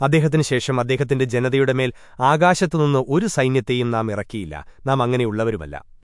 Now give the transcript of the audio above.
അദ്ദേഹത്തിനു ശേഷം അദ്ദേഹത്തിന്റെ ജനതയുടെ മേൽ ആകാശത്തുനിന്ന് ഒരു സൈന്യത്തെയും നാം ഇറക്കിയില്ല. നാം അങ്ങനെയുള്ളവരുമല്ല.